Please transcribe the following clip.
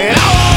And I